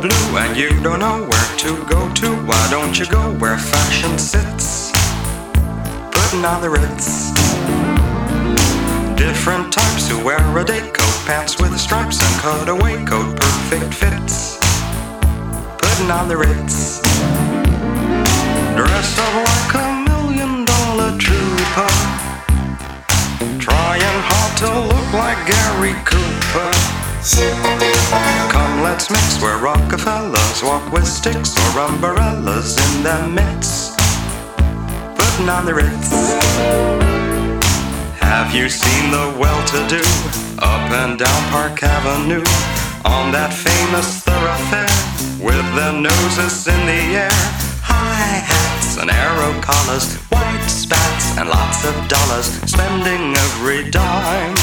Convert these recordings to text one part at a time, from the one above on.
Blue and you don't know where to go to, why don't you go where fashion sits? Putting on the ritz. Different types who wear a day coat, pants with stripes and cutaway coat, perfect fits. Putting on the ritz. Dressed up like a million dollar trooper. Trying hard to look like Gary Cooper. Let's mix where Rockefellers walk with sticks or umbrellas in their midst. Putting on the ritz. Have you seen the well-to-do up and down Park Avenue on that famous thoroughfare with their noses in the air? High hats and arrow collars, white spats and lots of dollars, spending every dime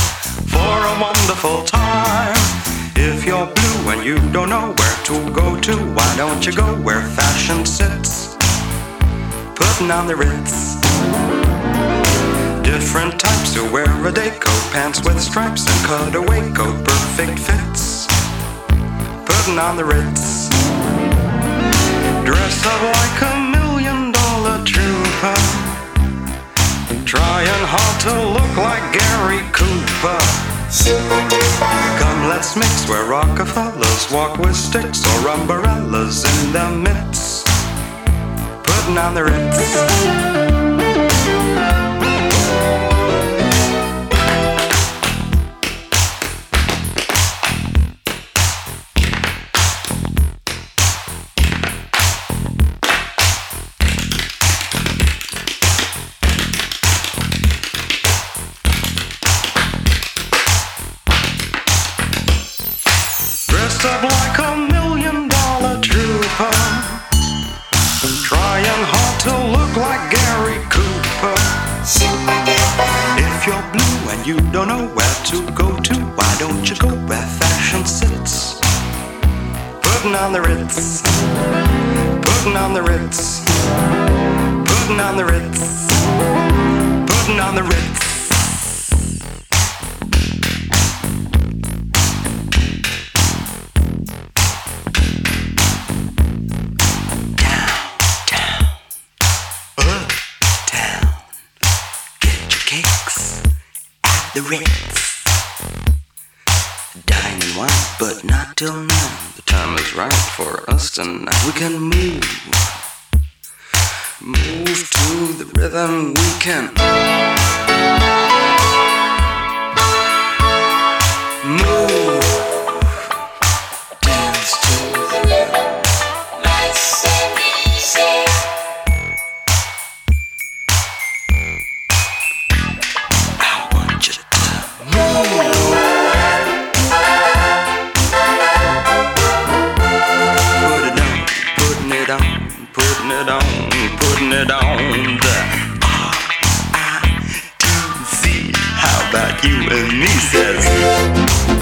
you don't know where to go to, why don't you go where fashion sits? Putting on the ritz. Different types who wear a day coat, pants with stripes and cutaway coat, perfect fits. Putting on the ritz. Dress up like a million dollar trooper. Trying hard to look like Gary Cooper. Let's mix where Rockefellers walk with sticks or umbrellas in their midst. Putting on the ritz. Sits? Putting on the ritz. Putting on the ritz. Putting on the ritz. Putting on the ritz. The Ritz. And wine, but not till now. The time is right for us tonight. We can move. Move to the rhythm we can. you and me says.